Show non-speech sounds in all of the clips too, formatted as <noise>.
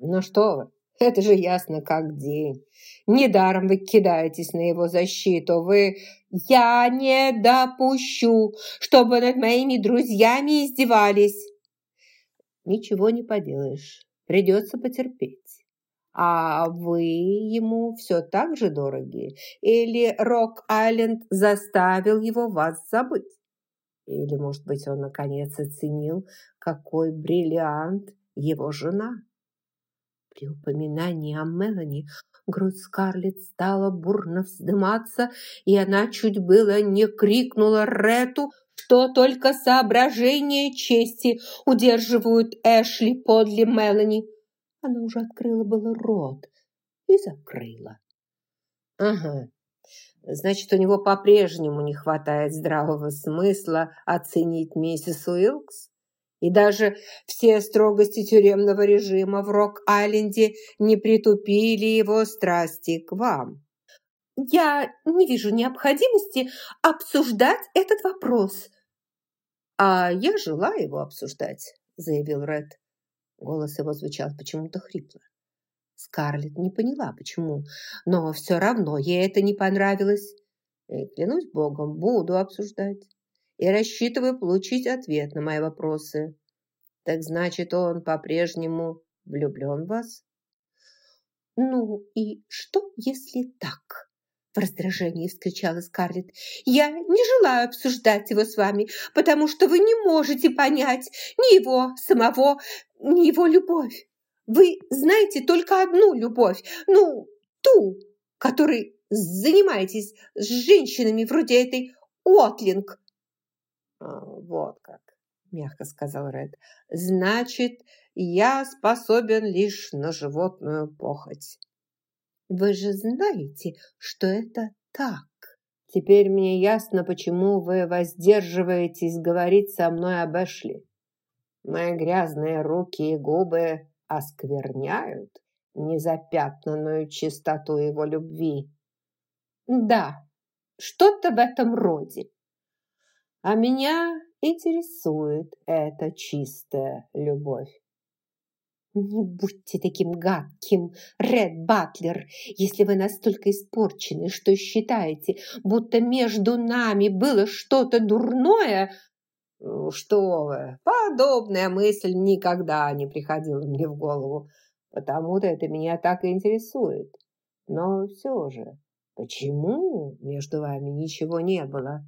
Ну что вы, это же ясно как день. Недаром вы кидаетесь на его защиту. Вы... Я не допущу, чтобы над моими друзьями издевались. Ничего не поделаешь. Придется потерпеть. А вы ему все так же дороги? Или Рок-Айленд заставил его вас забыть? Или, может быть, он наконец оценил, какой бриллиант его жена? При упоминании о Мелани грудь Скарлетт стала бурно вздыматься, и она чуть было не крикнула Рету, что только соображения чести удерживают Эшли подле Мелани. Она уже открыла было рот и закрыла. Ага, значит, у него по-прежнему не хватает здравого смысла оценить миссис Уилкс? И даже все строгости тюремного режима в Рок-Айленде не притупили его страсти к вам. Я не вижу необходимости обсуждать этот вопрос. А я желаю его обсуждать, заявил Ред. Голос его звучал почему-то хрипло. Скарлетт не поняла, почему, но все равно ей это не понравилось. И, клянусь богом, буду обсуждать. И рассчитываю получить ответ на мои вопросы. Так значит, он по-прежнему влюблен в вас? Ну и что, если так? В раздражении вскричала Скарлетт. «Я не желаю обсуждать его с вами, потому что вы не можете понять ни его самого, ни его любовь. Вы знаете только одну любовь, ну, ту, которой занимаетесь с женщинами вроде этой Отлинг». А, «Вот как», – мягко сказал Ред. «Значит, я способен лишь на животную похоть». Вы же знаете, что это так. Теперь мне ясно, почему вы воздерживаетесь говорить со мной об Эшли. Мои грязные руки и губы оскверняют незапятнанную чистоту его любви. Да, что-то в этом роде. А меня интересует эта чистая любовь. «Не будьте таким гадким, Ред Батлер, если вы настолько испорчены, что считаете, будто между нами было что-то дурное». «Ну что вы, подобная мысль никогда не приходила мне в голову, потому-то это меня так и интересует. Но все же, почему между вами ничего не было?»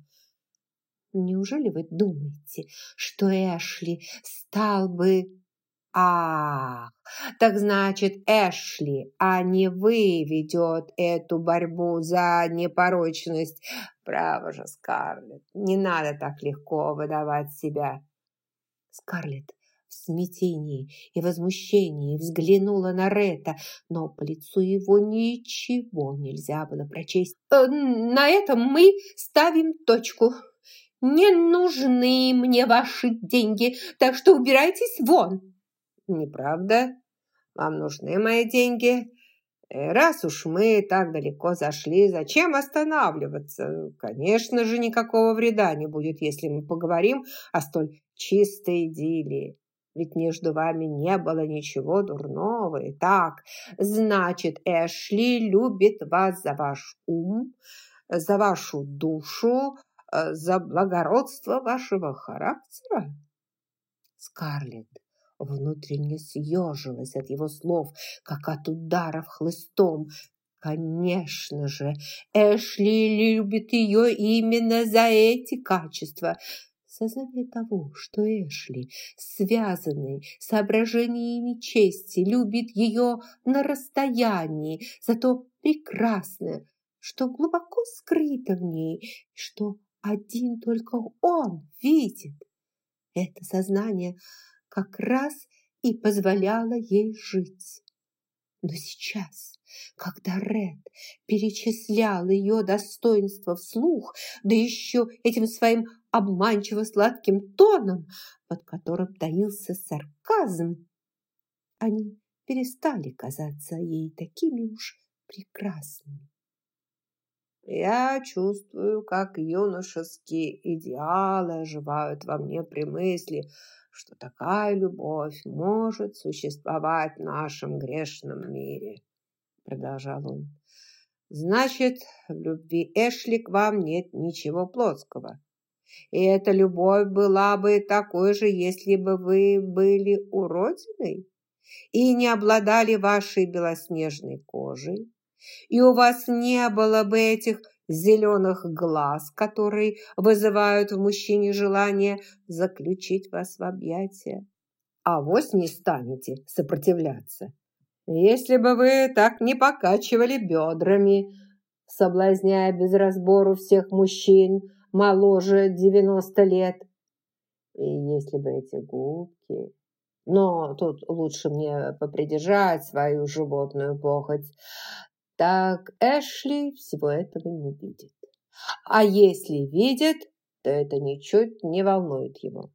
«Неужели вы думаете, что Эшли стал бы «Ах, так значит, Эшли, а не вы ведет эту борьбу за непорочность. Право же, Скарлетт, не надо так легко выдавать себя». Скарлетт в смятении и возмущении взглянула на Ретта, но по лицу его ничего нельзя было прочесть. «Э, «На этом мы ставим точку. Не нужны мне ваши деньги, так что убирайтесь вон!» «Неправда. Вам нужны мои деньги. Э, раз уж мы так далеко зашли, зачем останавливаться? Конечно же, никакого вреда не будет, если мы поговорим о столь чистой идиллии. Ведь между вами не было ничего дурного. И так, значит, Эшли любит вас за ваш ум, за вашу душу, за благородство вашего характера. Скарлетт внутренне съежилась от его слов, как от ударов хлыстом. Конечно же, Эшли любит ее именно за эти качества. Сознание того, что Эшли, связанный соображениями чести, любит ее на расстоянии, зато прекрасное, что глубоко скрыто в ней, что один только он видит. Это сознание – как раз и позволяла ей жить. Но сейчас, когда Ред перечислял ее достоинства вслух, да еще этим своим обманчиво сладким тоном, под которым таился сарказм, они перестали казаться ей такими уж прекрасными. Я чувствую, как юношеские идеалы оживают во мне при мысли, что такая любовь может существовать в нашем грешном мире, продолжал он. Значит, в любви Эшли к вам нет ничего плоского. И эта любовь была бы такой же, если бы вы были уродиной и не обладали вашей белоснежной кожей, и у вас не было бы этих зеленых глаз, которые вызывают в мужчине желание заключить вас в объятия. А вось не станете сопротивляться. Если бы вы так не покачивали бедрами, соблазняя без разбору всех мужчин моложе 90 лет. И если бы эти губки... Но тут лучше мне попридержать свою животную похоть. Так Эшли всего этого не видит. А если видит, то это ничуть не волнует его.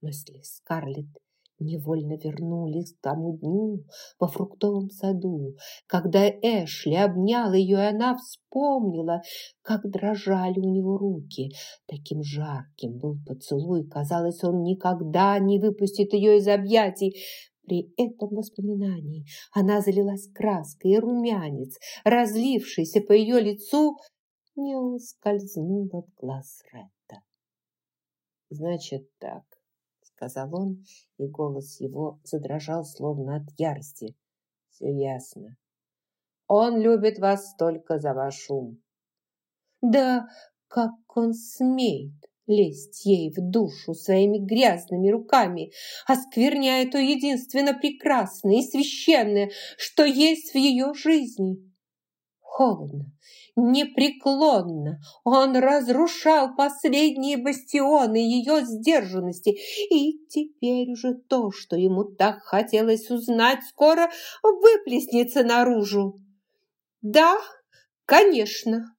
Мысли Скарлетт невольно вернулись к тому дню во фруктовом саду, когда Эшли обнял ее, и она вспомнила, как дрожали у него руки. Таким жарким был поцелуй, казалось, он никогда не выпустит ее из объятий. При этом воспоминании она залилась краской, и румянец, разлившийся по ее лицу, не ускользнул от глаз Ретта. «Значит так», — сказал он, и голос его задрожал, словно от ярости. «Все ясно. Он любит вас только за ваш ум». «Да как он смеет!» Лезть ей в душу своими грязными руками, оскверняя то единственно прекрасное и священное, что есть в ее жизни. Холодно, непреклонно он разрушал последние бастионы ее сдержанности, и теперь уже то, что ему так хотелось узнать, скоро выплеснется наружу. «Да, конечно»,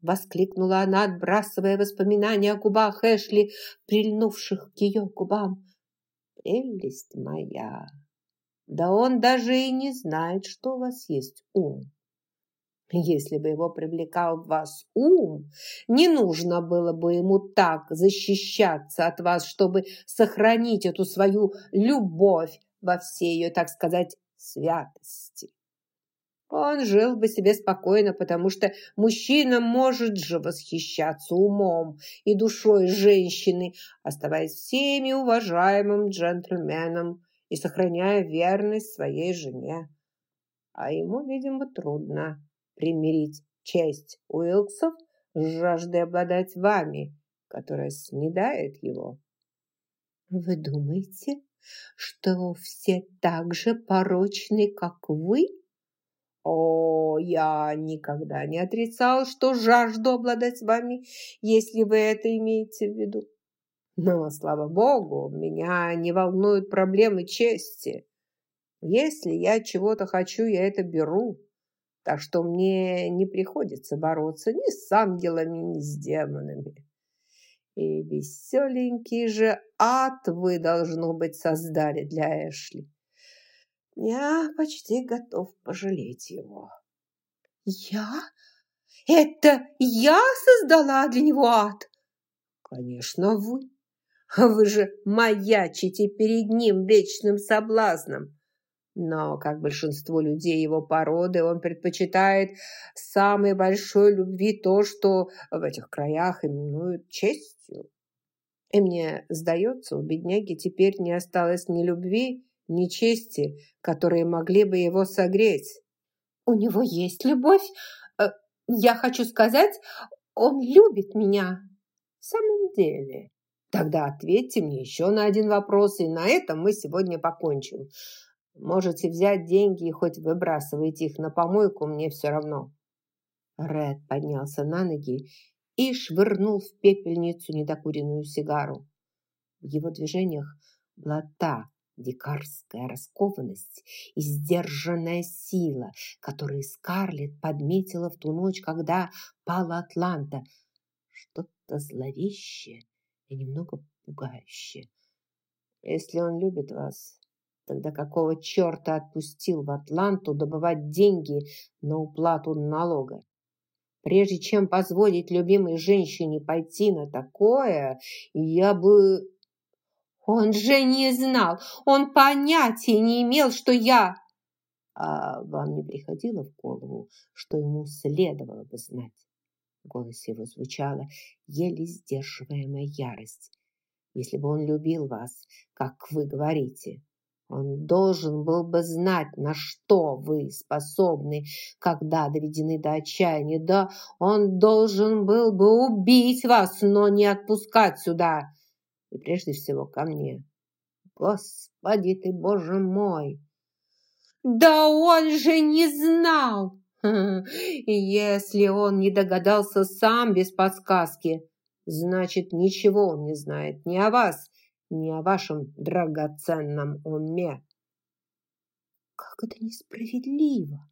Воскликнула она, отбрасывая воспоминания о губах Эшли, прильнувших к ее губам. «Прелесть моя! Да он даже и не знает, что у вас есть ум. Если бы его привлекал в вас ум, не нужно было бы ему так защищаться от вас, чтобы сохранить эту свою любовь во всей ее, так сказать, святости. Он жил бы себе спокойно, потому что мужчина может же восхищаться умом и душой женщины, оставаясь всеми уважаемым джентльменом и сохраняя верность своей жене. А ему, видимо, трудно примирить честь Уилксов с жаждой обладать вами, которая снедает его. Вы думаете, что все так же порочны, как вы? О, я никогда не отрицал, что жажду обладать вами, если вы это имеете в виду. Но, слава богу, меня не волнуют проблемы чести. Если я чего-то хочу, я это беру. Так что мне не приходится бороться ни с ангелами, ни с демонами. И веселенький же ад вы, должно быть, создали для Эшли. Я почти готов пожалеть его. Я? Это я создала для него ад? Конечно, вы. Вы же маячите перед ним вечным соблазном. Но, как большинство людей его породы, он предпочитает самой большой любви то, что в этих краях именуют честью. И мне сдается, у бедняги теперь не осталось ни любви, ни чести, которые могли бы его согреть. У него есть любовь. Э, я хочу сказать, он любит меня. В самом деле. Тогда ответьте мне еще на один вопрос, и на этом мы сегодня покончим. Можете взять деньги и хоть выбрасывайте их на помойку, мне все равно. Ред поднялся на ноги и швырнул в пепельницу недокуренную сигару. В его движениях была та дикарская раскованность и сдержанная сила, которые Скарлетт подметила в ту ночь, когда пала Атланта. Что-то зловещее и немного пугающее. Если он любит вас, тогда какого черта отпустил в Атланту добывать деньги на уплату налога? Прежде чем позволить любимой женщине пойти на такое, я бы Он же не знал, он понятия не имел, что я... А вам не приходило в голову, что ему следовало бы знать? В голосе его звучала еле сдерживаемая ярость. Если бы он любил вас, как вы говорите, он должен был бы знать, на что вы способны, когда доведены до отчаяния. Да, он должен был бы убить вас, но не отпускать сюда. И прежде всего ко мне. Господи ты, Боже мой! Да он же не знал! <laughs> Если он не догадался сам без подсказки, значит, ничего он не знает ни о вас, ни о вашем драгоценном уме. Как это несправедливо!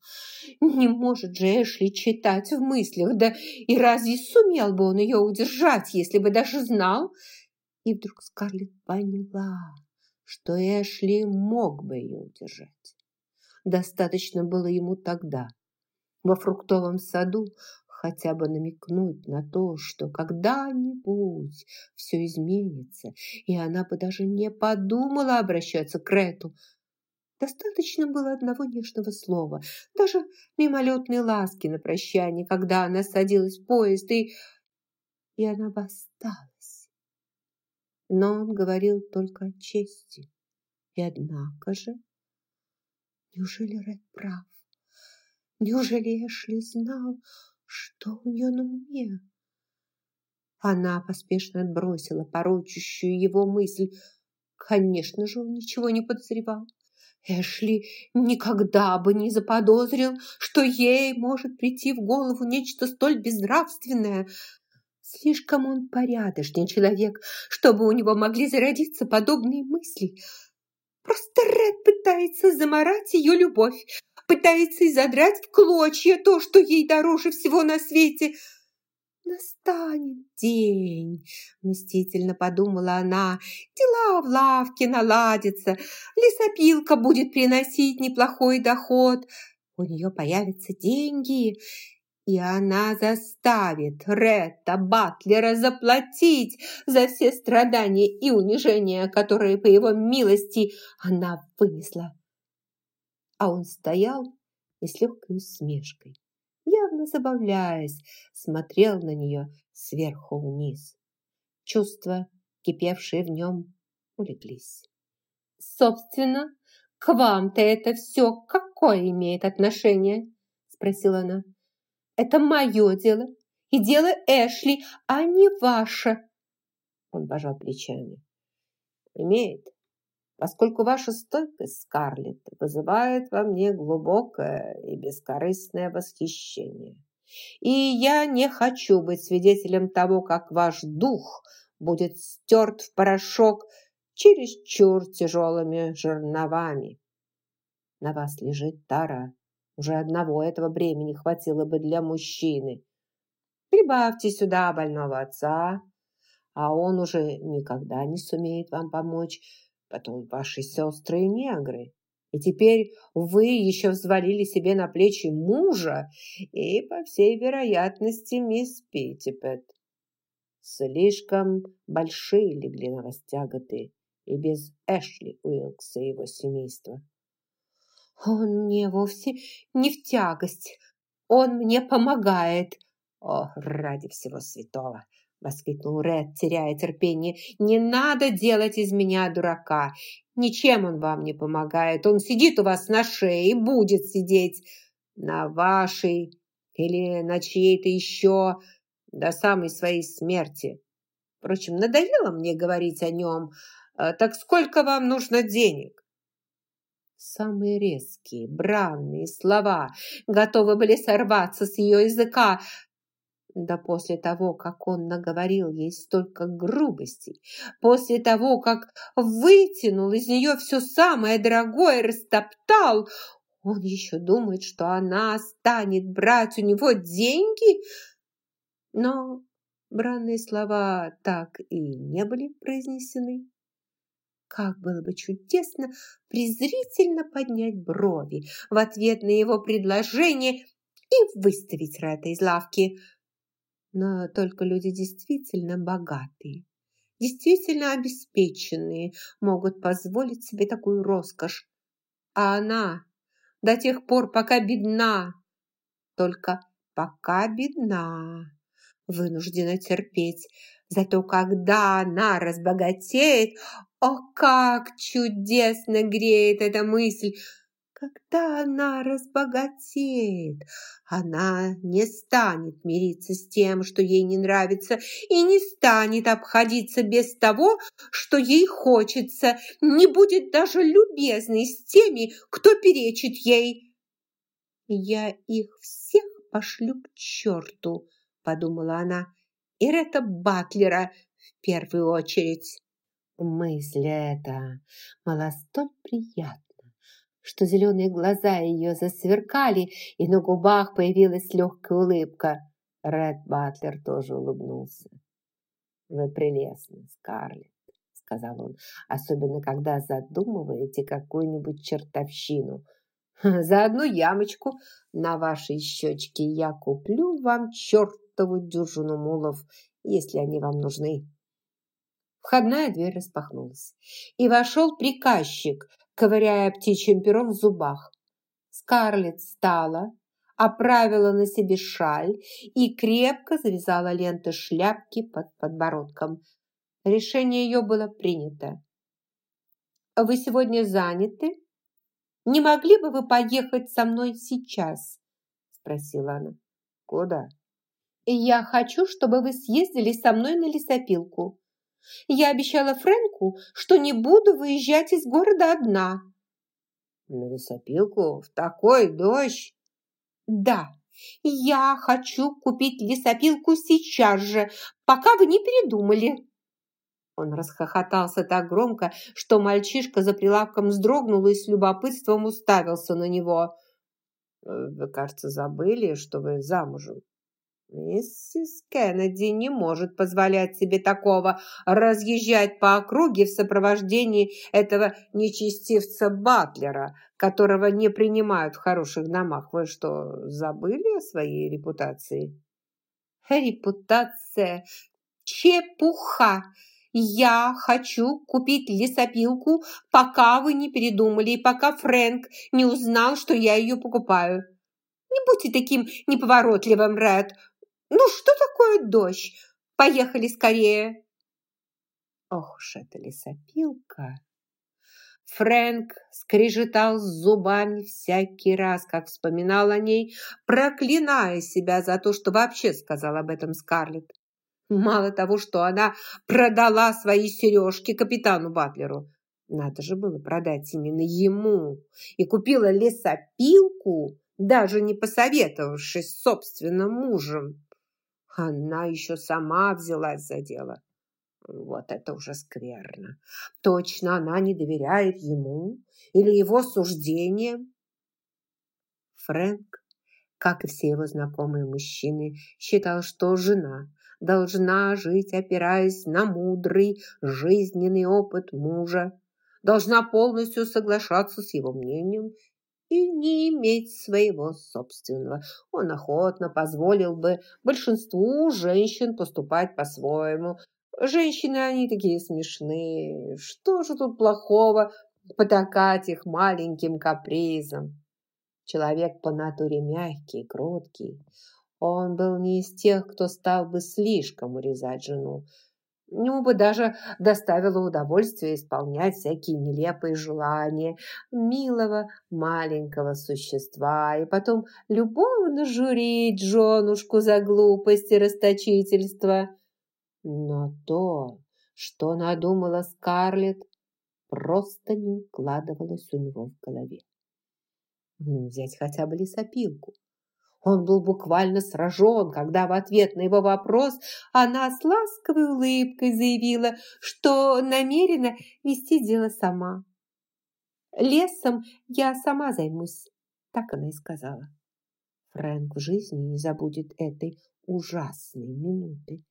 Не может же Эшли читать в мыслях, да и разве сумел бы он ее удержать, если бы даже знал? И вдруг Скарлетт поняла, что Эшли мог бы ее удержать. Достаточно было ему тогда, во фруктовом саду, хотя бы намекнуть на то, что когда-нибудь все изменится, и она бы даже не подумала обращаться к Рету. Достаточно было одного нежного слова, даже мимолетной ласки на прощание, когда она садилась в поезд, и, и она бы. Но он говорил только о чести. И однако же, неужели Ред прав? Неужели Эшли знал, что у нее на уме? Она поспешно отбросила порочащую его мысль. Конечно же, он ничего не подозревал. Эшли никогда бы не заподозрил, что ей может прийти в голову нечто столь безнравственное. Слишком он порядочный человек, чтобы у него могли зародиться подобные мысли. Просто Ред пытается заморать ее любовь, пытается изодрать в клочья то, что ей дороже всего на свете. «Настанет день», – мстительно подумала она, – «дела в лавке наладятся, лесопилка будет приносить неплохой доход, у нее появятся деньги, и она заставит Ретта Батлера заплатить за все страдания и унижения, которые, по его милости, она вынесла а он стоял и с легкой усмешкой, явно забавляясь, смотрел на нее сверху вниз. Чувства, кипевшие в нем, улеглись. «Собственно, к вам-то это все какое имеет отношение?» спросила она. «Это мое дело и дело Эшли, а не ваше!» Он пожал плечами. «Имеет поскольку ваша стойкость, Скарлетт, вызывает во мне глубокое и бескорыстное восхищение. И я не хочу быть свидетелем того, как ваш дух будет стерт в порошок чересчур тяжелыми жерновами. На вас лежит тара. Уже одного этого бремени хватило бы для мужчины. Прибавьте сюда больного отца, а он уже никогда не сумеет вам помочь, потом ваши сестры и негры. И теперь вы еще взвалили себе на плечи мужа и, по всей вероятности, мисс Питтипет. Слишком большие легли на вас тяготы и без Эшли Уилкса и его семейства. Он мне вовсе не в тягость. Он мне помогает. О, ради всего святого! – воскликнул Ред, теряя терпение. «Не надо делать из меня дурака. Ничем он вам не помогает. Он сидит у вас на шее и будет сидеть на вашей или на чьей-то еще до самой своей смерти. Впрочем, надоело мне говорить о нем. Э, так сколько вам нужно денег?» Самые резкие, бранные слова готовы были сорваться с ее языка, да после того, как он наговорил ей столько грубостей, после того, как вытянул из нее все самое дорогое, растоптал, он еще думает, что она станет брать у него деньги? Но бранные слова так и не были произнесены. Как было бы чудесно презрительно поднять брови в ответ на его предложение и выставить Рэта из лавки – но только люди действительно богатые действительно обеспеченные могут позволить себе такую роскошь. А она до тех пор, пока бедна, только пока бедна, вынуждена терпеть. Зато когда она разбогатеет, о, как чудесно греет эта мысль! Когда она разбогатеет, она не станет мириться с тем, что ей не нравится, и не станет обходиться без того, что ей хочется, не будет даже любезной с теми, кто перечит ей. «Я их всех пошлю к черту», – подумала она, – «и Ретта Батлера в первую очередь». Мысль эта была столь приятна, что зеленые глаза ее засверкали, и на губах появилась легкая улыбка. Ред Батлер тоже улыбнулся. «Вы прелестны, Скарлетт», — сказал он, «особенно когда задумываете какую-нибудь чертовщину. <laughs> За одну ямочку на вашей щечке я куплю вам чертову дюжину мулов, если они вам нужны». Входная дверь распахнулась, и вошел приказчик ковыряя птичьим пером в зубах. Скарлетт встала, оправила на себе шаль и крепко завязала ленты шляпки под подбородком. Решение ее было принято. «Вы сегодня заняты? Не могли бы вы поехать со мной сейчас?» спросила она. «Куда?» «Я хочу, чтобы вы съездили со мной на лесопилку. Я обещала Фрэнку, что не буду выезжать из города одна». «На лесопилку? В такой дождь?» «Да, я хочу купить лесопилку сейчас же, пока вы не передумали». Он расхохотался так громко, что мальчишка за прилавком вздрогнул и с любопытством уставился на него. «Вы, кажется, забыли, что вы замужем?» Миссис Кеннеди не может позволять себе такого разъезжать по округе в сопровождении этого нечестивца Батлера, которого не принимают в хороших домах. Вы что, забыли о своей репутации? Репутация? Чепуха! Я хочу купить лесопилку, пока вы не передумали и пока Фрэнк не узнал, что я ее покупаю. Не будьте таким неповоротливым, Ред. Ну, что такое дождь? Поехали скорее. Ох уж эта лесопилка. Фрэнк скрежетал зубами всякий раз, как вспоминал о ней, проклиная себя за то, что вообще сказал об этом Скарлетт. Мало того, что она продала свои сережки капитану Батлеру, надо же было продать именно ему, и купила лесопилку, даже не посоветовавшись с собственным мужем. Она еще сама взялась за дело. Вот это уже скверно. Точно она не доверяет ему или его суждениям? Фрэнк, как и все его знакомые мужчины, считал, что жена должна жить, опираясь на мудрый жизненный опыт мужа, должна полностью соглашаться с его мнением и не иметь своего собственного. Он охотно позволил бы большинству женщин поступать по-своему. Женщины, они такие смешные. Что же тут плохого потакать их маленьким капризом? Человек по натуре мягкий, кроткий. Он был не из тех, кто стал бы слишком урезать жену. Ему бы даже доставило удовольствие исполнять всякие нелепые желания милого маленького существа и потом любовно журить женушку за глупость и расточительство. Но то, что надумала Скарлетт, просто не укладывалось у него в голове. Взять хотя бы лесопилку. Он был буквально сражен, когда в ответ на его вопрос она с ласковой улыбкой заявила, что намерена вести дело сама. «Лесом я сама займусь», – так она и сказала. Фрэнк в жизни не забудет этой ужасной минуты.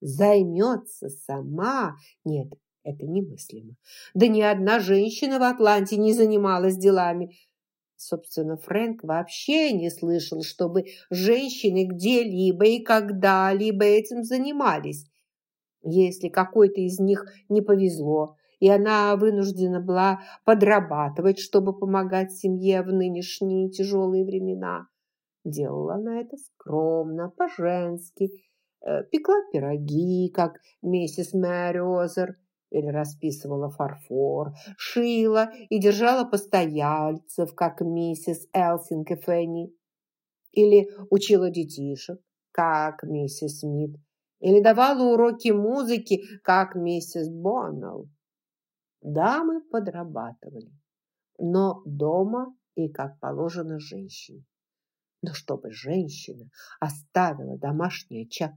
Займется сама? Нет, это немыслимо. Да ни одна женщина в Атланте не занималась делами – Собственно, Фрэнк вообще не слышал, чтобы женщины где-либо и когда-либо этим занимались. Если какой-то из них не повезло, и она вынуждена была подрабатывать, чтобы помогать семье в нынешние тяжелые времена, делала она это скромно, по-женски, э, пекла пироги, как миссис Мэри Или расписывала фарфор, шила и держала постояльцев, как миссис Элсинг и Фенни, или учила детишек, как миссис Смит, или давала уроки музыки, как миссис Боннелл. Дамы подрабатывали, но дома и как положено женщине. Но чтобы женщина оставила домашний очаг,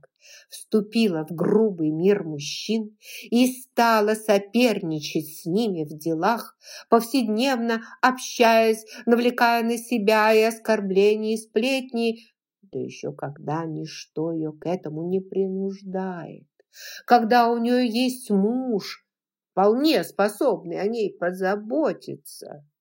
вступила в грубый мир мужчин и стала соперничать с ними в делах, повседневно общаясь, навлекая на себя и оскорбления, и сплетни, да еще когда ничто ее к этому не принуждает, когда у нее есть муж, вполне способный о ней позаботиться –